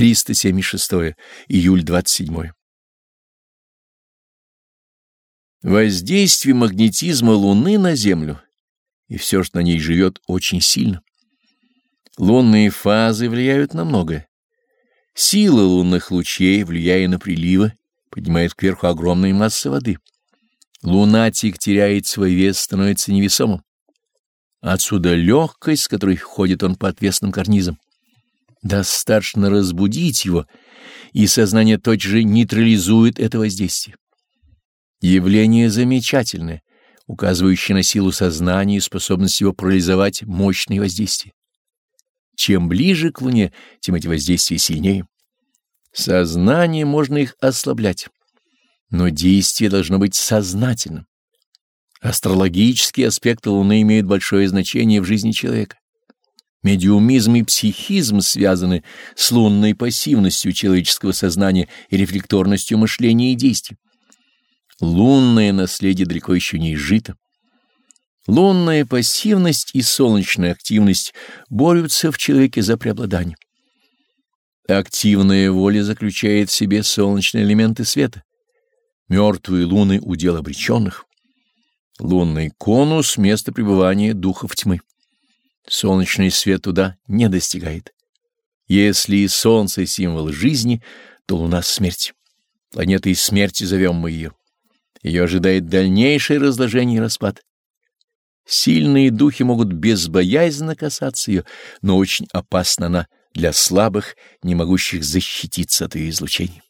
376. Июль 27. Воздействие магнетизма Луны на Землю и все, что на ней живет, очень сильно. Лунные фазы влияют на многое. Сила лунных лучей, влияя на приливы, поднимает кверху огромные массы воды. Лунатик теряет свой вес, становится невесомым. Отсюда легкость, с которой ходит он по отвесным карнизам. Достаточно разбудить его, и сознание тотчас же нейтрализует это воздействие. Явление замечательное, указывающее на силу сознания и способность его парализовать мощные воздействия. Чем ближе к Луне, тем эти воздействия сильнее. Сознание можно их ослаблять, но действие должно быть сознательным. Астрологические аспекты Луны имеют большое значение в жизни человека. Медиумизм и психизм связаны с лунной пассивностью человеческого сознания и рефлекторностью мышления и действий. Лунное наследие далеко еще не изжито. Лунная пассивность и солнечная активность борются в человеке за преобладание. Активная воля заключает в себе солнечные элементы света. Мертвые луны — удел обреченных. Лунный конус — место пребывания духов тьмы. Солнечный свет туда не достигает. Если солнце — символ жизни, то луна — смерть. Планетой смерти зовем мы ее. Ее ожидает дальнейшее разложение и распад. Сильные духи могут безбоязненно касаться ее, но очень опасна она для слабых, не могущих защититься от ее излучений.